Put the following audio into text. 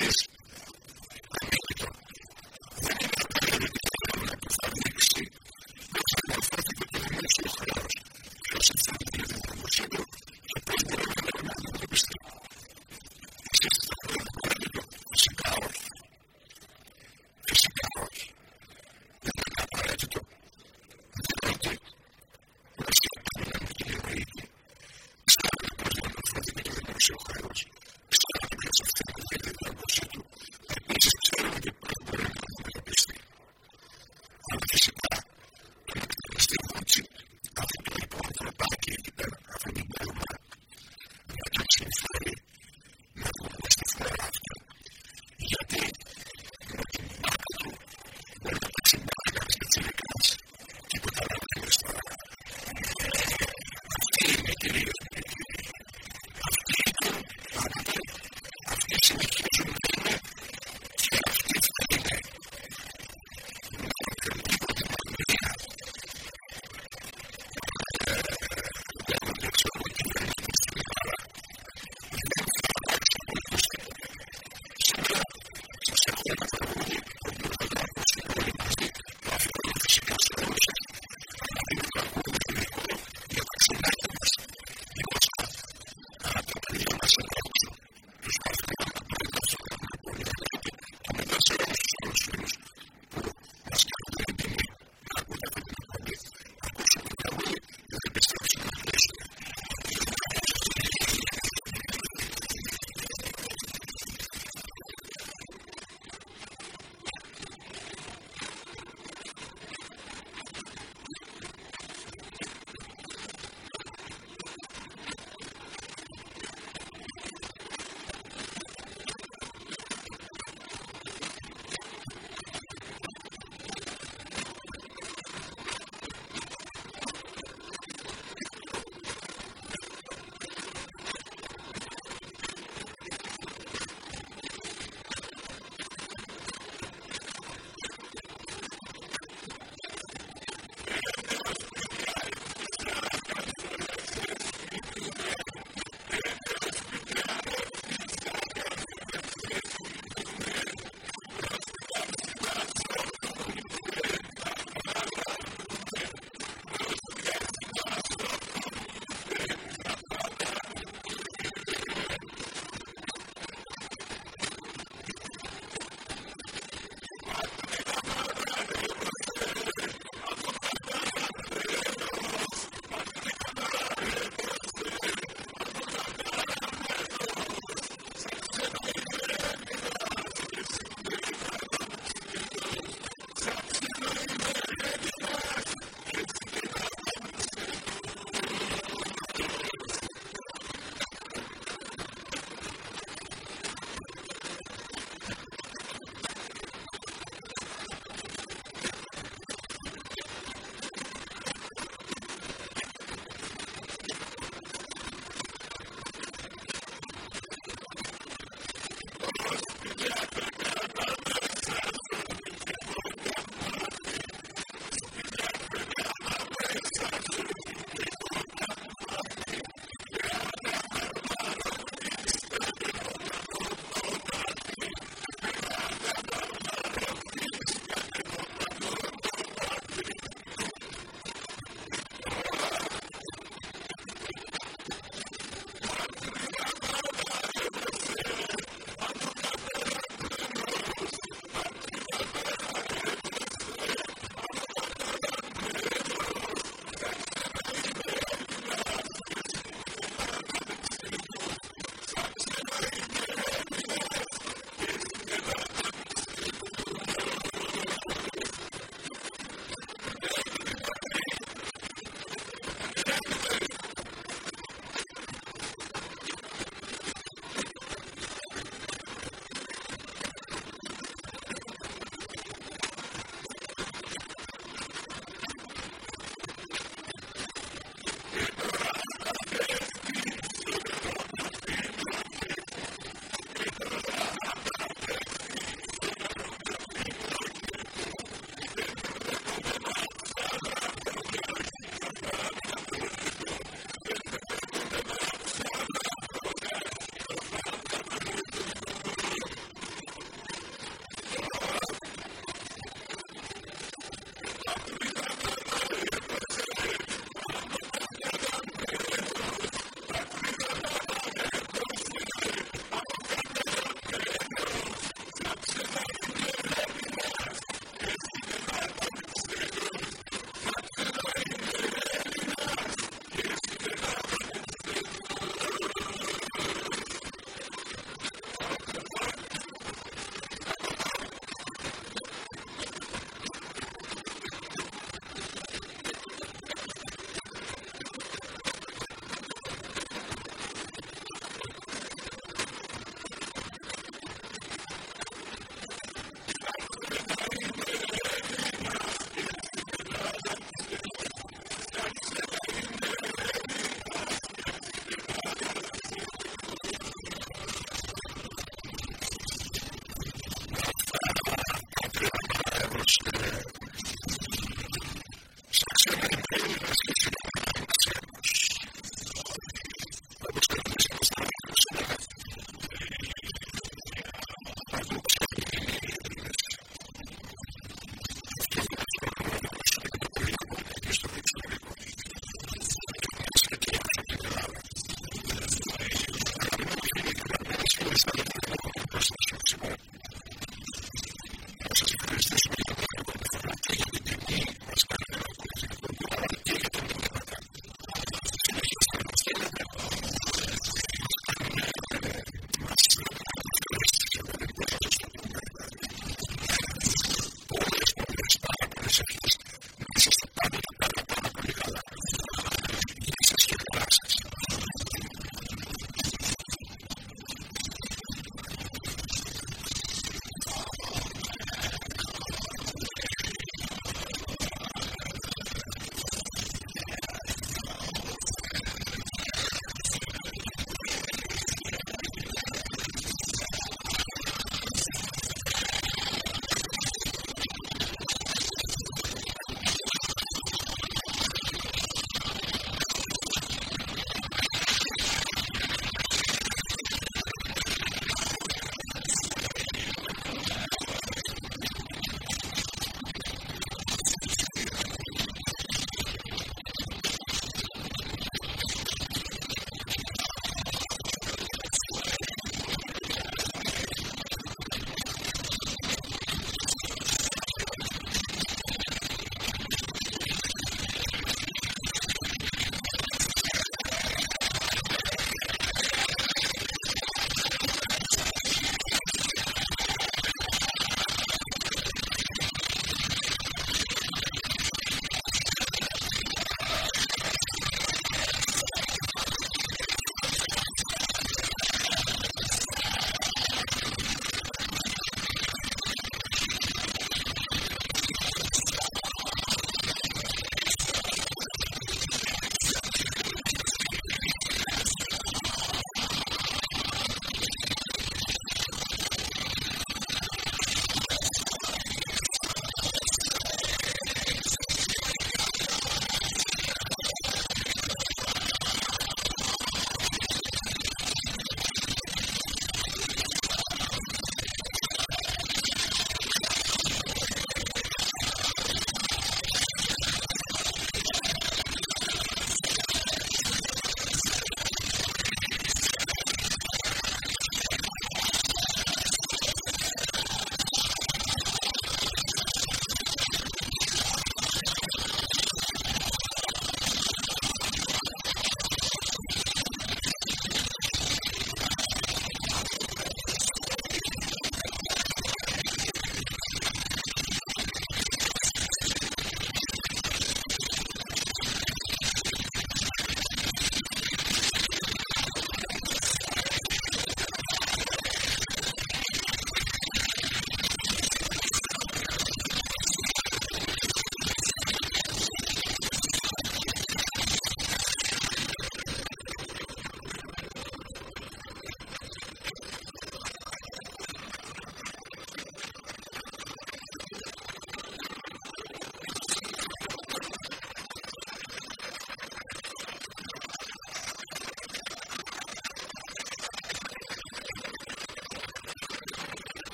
Joe